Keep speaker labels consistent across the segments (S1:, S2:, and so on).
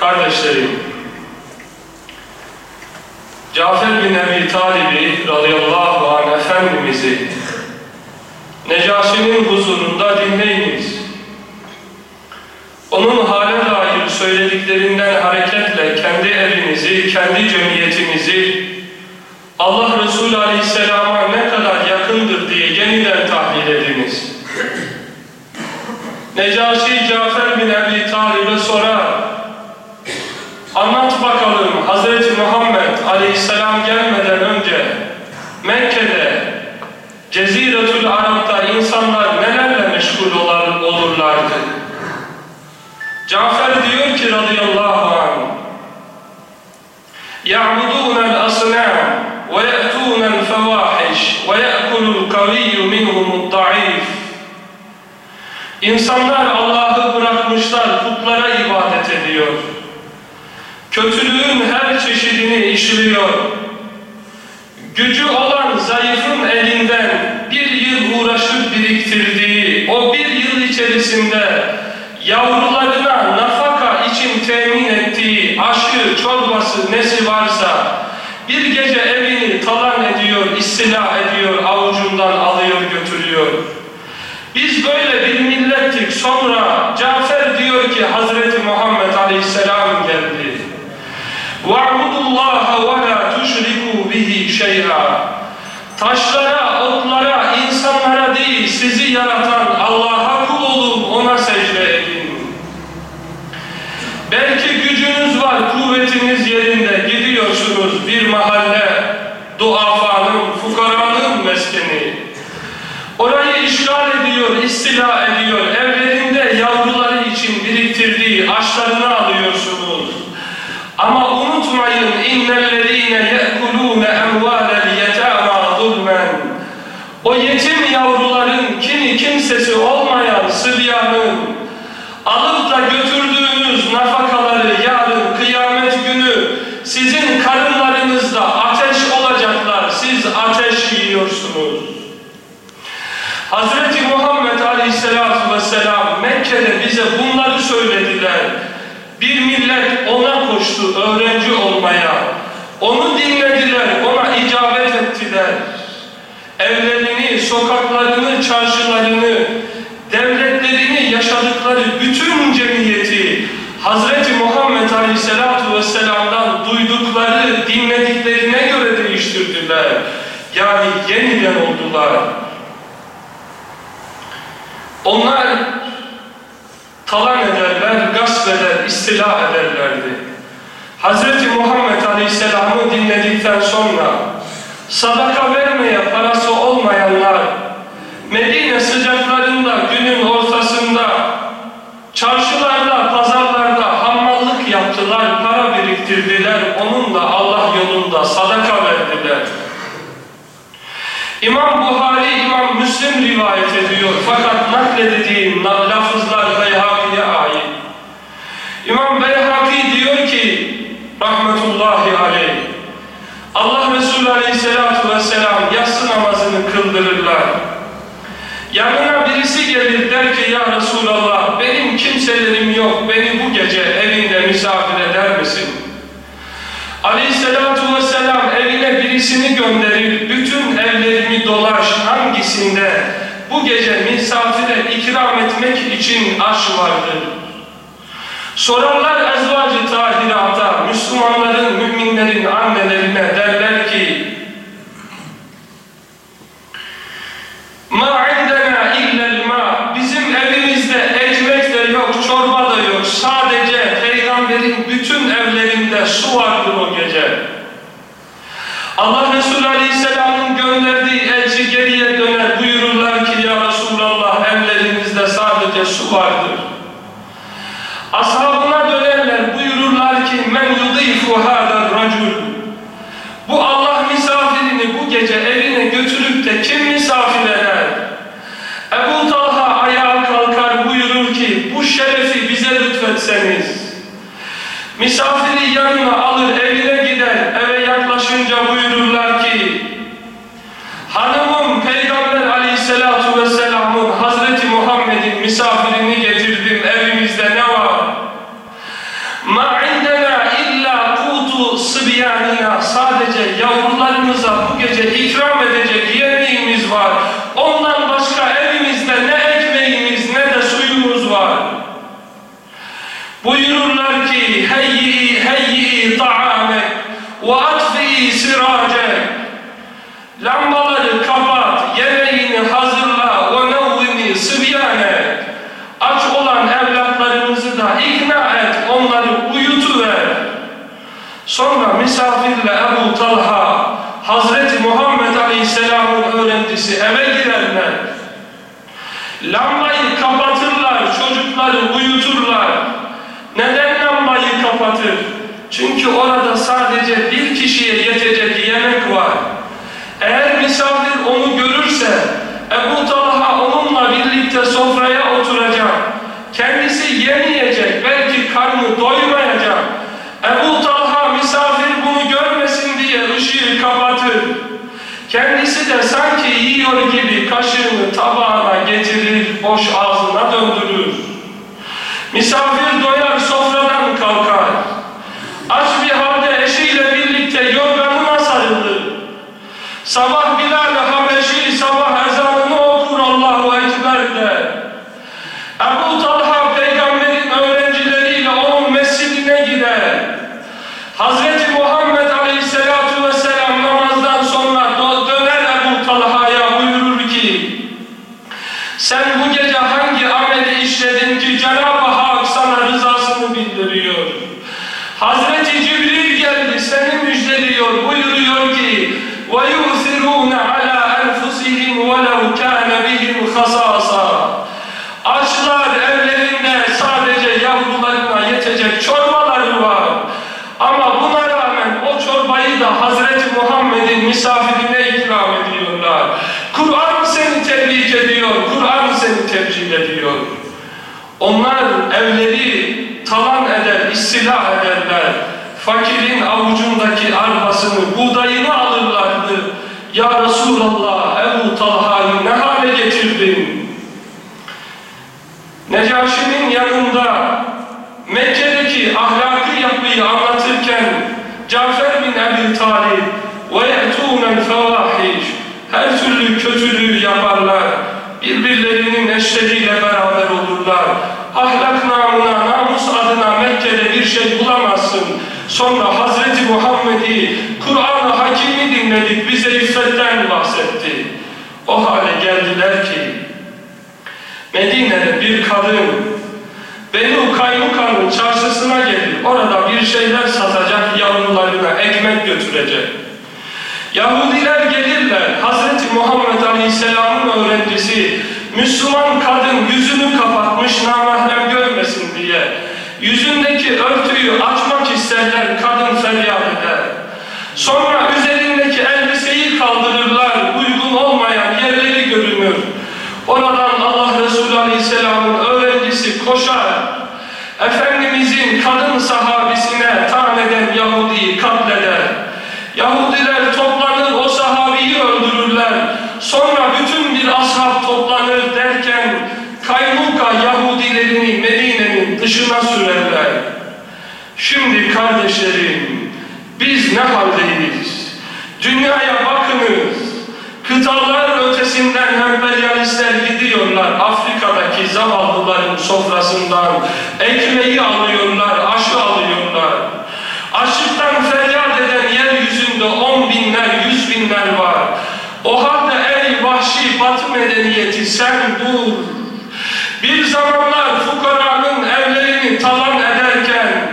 S1: Kardeşlerim, Cafer bin Ebi Talib'i radıyallahu anh Efendimiz'i Necaşi'nin huzurunda dinleyiniz. Onun hale dair söylediklerinden hareketle kendi evinizi, kendi cemiyetinizi Allah Resulü Aleyhisselam'a ne kadar yakındır diye yeniden tahlil ediniz. Necaşi Cafer bin Ebi Talib'e sorar. Anlat bakalım Hz. Muhammed Aleyhisselam gelmeden önce Mekke'de Ceziretül Arap'ta insanlar nelerle meşgul olurlardı? Cafer diyor ki radıyallahu anh يَعْبُدُونَ الْأَصْنَامِ وَيَأْتُونَ الْفَوَاحِشِ وَيَأْكُلُ الْقَوِيُّ مِنْهُمُ الضَّعِيفِ İnsanlar Allah'ı bırakmışlar, putlara ibadet ediyor. Kötülüğün her çeşidini işliyor. Gücü olan zayıfın elinden bir yıl uğraşıp biriktirdiği o bir yıl içerisinde yavrularına çorbası, nesi varsa bir gece evini talan ediyor, istila ediyor, avucundan alıyor, götürüyor. Biz böyle bir millettik. Sonra Cafer diyor ki Hazreti Muhammed Aleyhisselam geldi. وَاعْبُدُوا اللّٰهَ وَلَا تُشْرِكُوا بِهِ شَيْئًا Taşlara, otlara, insanlara meskeni. Orayı işgal ediyor, istila ediyor, evlerinde yavruları için biriktirdiği aşlarını alıyorsunuz. Ama unutmayın innellezîne ye'kulûne emvâlel yetâmâ zulmen. O yetim yavruların kimi kimsesi olmayan sıbyanın alıp da götürdüğünüz nafakaları yarın kıyamet günü sizin karınlarınızda ateş olacaklar. Siz ateş yiyorsunuz. Hazreti Muhammed Aleyhisselatü Vesselam Mekke'de bize bunları söylediler. Bir millet ona koştu öğrenci olmaya. Onu dinlediler, ona icabet ettiler. Evlerini, sokaklarını, çarşılarını, devletlerini, yaşadıkları bütün cemiyeti Hazreti Muhammed Aleyhisselatü Vesselam'dan duydukları, dinlediklerine göre değiştirdiler. Yani yeniden oldular. Onlar talan ederler, gasp eder, istila ederlerdi. Hz. Muhammed Aleyhisselam'ı dinledikten sonra sadaka vermeye parası olmayanlar Medine sıcaklarında günün ortasında çarşılarda, pazarlarda hammallık yaptılar, para biriktirdiler, onunla Allah yolunda sadaka verdiler. İmam Buhari, İmam Müslim rivayet ediyor. Fakat nakledediğim lafızlar. İmam Beyhaki diyor ki, rahmetullahi aleyh, Allah Resulü aleyhissalatu vesselam yatsı namazını kıldırırlar. Yanına birisi gelir der ki ya Resulallah benim kimselerim yok beni bu gece evinde misafir eder misin? Aleyhissalatu vesselam evine birisini gönderir, bütün evlerini dolaş hangisinde bu gece misafire ikram etmek için aş vardır. Sorarlar ezvacı tahirata, Müslümanların, müminlerin annelerine derler ki Ma indena illel ma Bizim evimizde ekmek de yok, çorba da yok. Sadece peygamberin bütün evlerinde su vardır o gece. Allah Resulü Aleyhisselam'ın gönderdiği elçi geriye döner buyururlar ki ya Resulallah evlerimizde sadece su vardır. Ashabına dönerler buyururlar ki men yudifu racul bu Allah misafirini bu gece evine götürüp de kim misafir eder? Ebu Talha ayağa kalkar buyurur ki bu şerefi bize lütfetseniz. Misafiri yanına alır evine gider eve yaklaşınca buyururlar ki hanımım Peygamber aleyhissalatu vesselamın Hazreti Muhammed'in misafirini getir Buyururlar ki heyyi heyyi taame ve atfi sirace. Lambaları kapat, yemeğini hazırla ve nevvimi sıbyane Aç olan evlatlarımızı da ikna et, onları uyutuver. Sonra misafirle Ebu Talha Hazreti Muhammed Aleyhisselam'ın öğrencisi eve girerler. Lambayı kapatırlar, çocukları uyuturlar. Kapatır? Çünkü orada sadece bir kişiye yetecek yemek var. Eğer misafir onu görürse, Ebu Talha onunla birlikte sofraya oturacak. Kendisi yemeyecek, belki karnı doymayacak. Ebu Talha misafir bunu görmesin diye ışığı kapatır. Kendisi de sanki yiyor gibi kaşığını tabağına getirir, boş ağzına döndürür. Misafir doyar kalkar. Aç bir halde eşiyle birlikte yorganına sarılır. Sabah Bilal Habeşi sabah ezanını okur Allahu Ekber der. Ebu Talha peygamberin öğrencileriyle onun mescidine gider. Hazreti evleri talan eder, istila ederler. Fakirin avucundaki arpasını, buğdayını alırlardı. Ya Resulallah, Ebu Talha'yı ne hale getirdin? Necaşi'nin yanında Mekke'deki ahlaki yapıyı anlatırken Cafer bin Ebi Talib وَيَأْتُونَ الْفَوَاحِشِ Her türlü kötülüğü yaparlar. Birbirlerinin eşleriyle beraber olurlar. Ahlak namına, namus adına Mekke'de bir şey bulamazsın. Sonra Hazreti Muhammed'i, Kur'an-ı Hakim'i dinledik, bize iffetten bahsetti. O hale geldiler ki, Medine'de bir kadın, Benu Kaynuka'nın çarşısına gelir, orada bir şeyler satacak, yavrularına ekmek götürecek. Yahudiler gelirler, Hazreti Muhammed Aleyhisselam'ın öğrencisi, Müslüman kadın yüzünü kapatmış namahrem görmesin diye. Yüzündeki örtüyü açmak isterler, kadın feryat eder. Sonra üzerindeki elbiseyi kaldırırlar, uygun olmayan yerleri görünür. Oradan Allah Resulü Aleyhisselam'ın öğrencisi koşar. Efendimizin kadın sahabisine taneden Yahudi'yi katleder. Yahudiler toplanır o sahabiyi öldürürler. Sonra bütün bir ashab toplanır derken Kaymuka Yahudilerini Medine'nin sürerler. Şimdi kardeşlerim biz ne haldeyiz? Dünyaya bakınız. Kıtalar ötesinden emperyalistler gidiyorlar. Afrika'daki zavallıların sofrasından ekmeği alıyorlar, aşı alıyorlar. Açlıktan feryat eden yeryüzünde on binler, yüz binler var. O halde ey vahşi batı medeniyeti sen dur. Bir zamanlar fukaranın evlerini talan ederken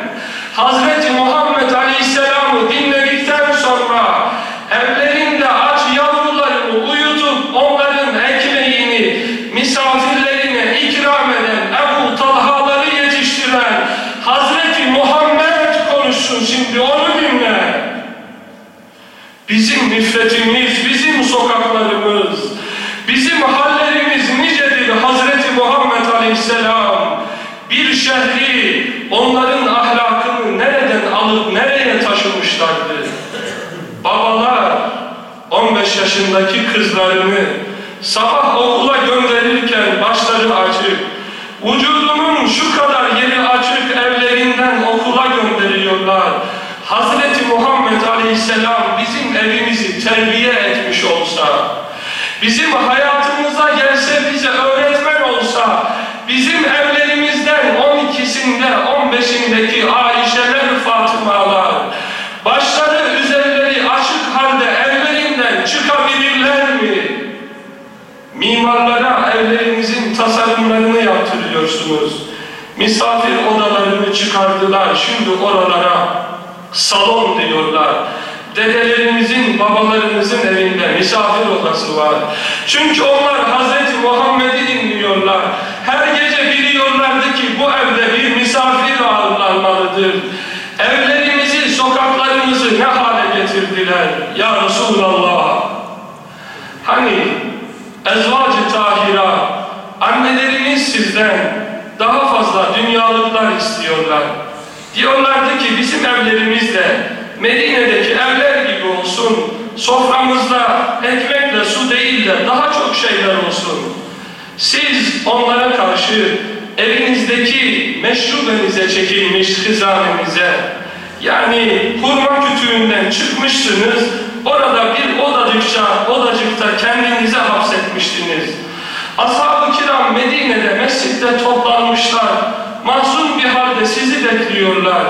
S1: Hazreti Muhammed Aleyhisselam'ı dinledikten sonra evlerinde aç yavrularını uyutup onların ekmeğini misafirlerine ikram eden Ebu Talhaları yetiştiren Hazreti Muhammed konuşsun şimdi onu dinle. Bizim nifretimiz, bizim sokaklarımız, bizim hallerimiz nicedir Hazreti Aleyhisselam. Bir şehri onların ahlakını nereden alıp nereye taşımışlardı? Babalar 15 yaşındaki kızlarını sabah okula gönderirken başları açık, vücudunun şu kadar yeri açık evlerinden okula gönderiyorlar. Hazreti Muhammed Aleyhisselam bizim evimizi terbiye etmiş olsa, bizim hayatımıza gelse bize öğretmen içindeki Ayşeler, Fatımalar, başları üzerleri açık halde evlerinden çıkabilirler mi? Mimarlara evlerinizin tasarımlarını yaptırıyorsunuz. Misafir odalarını çıkardılar, şimdi oralara salon diyorlar. Dedelerimizin, babalarımızın evinde misafir odası var. Çünkü onlar Hz. Muhammed'i dinliyorlar. Her ağırlanmalıdır. Evlerimizi, sokaklarımızı ne hale getirdiler ya Resulallah. Hani ezvacı tahira, annelerimiz sizden daha fazla dünyalıklar istiyorlar. Diyorlardı ki bizim evlerimiz de Medine'deki evler gibi olsun. Soframızda ekmekle su değil de daha çok şeyler olsun. Siz onlara karşı evinizdeki meşrubenize çekilmiş hizanenize yani hurma kütüğünden çıkmışsınız orada bir odacıkça odacıkta kendinize hapsetmiştiniz. Ashab-ı kiram Medine'de mescitte toplanmışlar. Mahzun bir halde sizi bekliyorlar.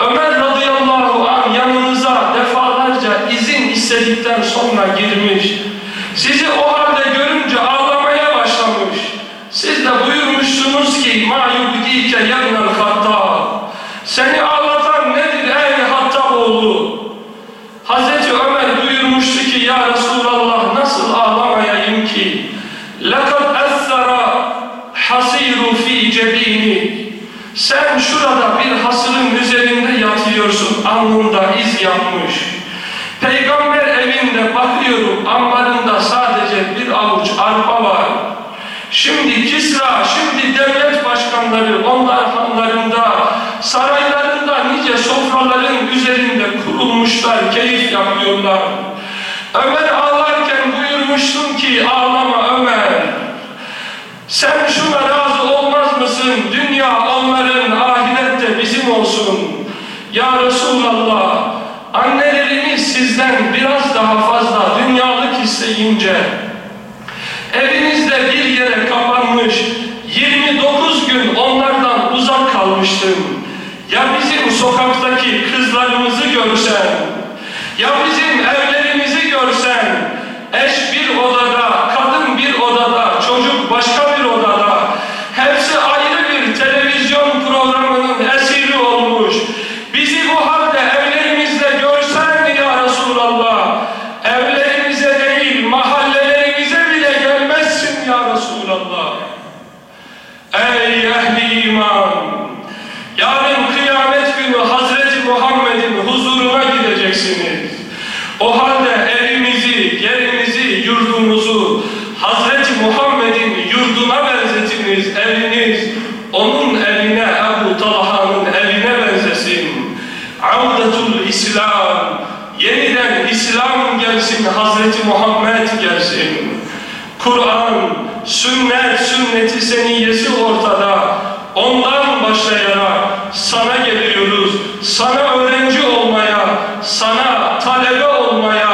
S1: Ömer radıyallahu anh yanınıza defalarca izin istedikten sonra girmiş. Sizi o halde görünce ağlamaya başlamış. Siz de buyurmuşsunuz ki ma yubdike yennel hattab. Seni ağlatan nedir ey Hattab oğlu? Hazreti üzerinde kurulmuşlar, keyif yapıyorlar. Ömer ağlarken buyurmuştum ki ağlama Ömer. Sen şuna razı olmaz mısın? Dünya onların, ahirette bizim olsun. Ya Resulallah, annelerimiz sizden biraz daha fazla dünyalık isteyince evinizde bir yere kapanmış 29 gün onlardan uzak kalmıştım. Ya bizim sokaktaki kızlarımızı görsen, ya bizim evlerimizi görsen, eş bir odada, kadın bir odada, çocuk başka bir odada, hepsi ayrı bir televizyon programının esiri olmuş. Bizi bu halde evlerimizde görsen ya Resulallah, evlerimize değil mahallelerimize bile gelmezsin ya Resulallah. Ey ehli iman! Yarın O halde evimizi, yerimizi, yurdumuzu Hazreti Muhammed'in yurduna benzetiniz, eviniz onun evine, Ebu Talha'nın evine benzesin. Avdetul İslam, yeniden İslam gelsin, Hazreti Muhammed gelsin. Kur'an, sünnet, sünneti seniyesi ortada. Ondan başlayarak sana geliyoruz. Sana öğrenci olmaya, sana talebe olmaya,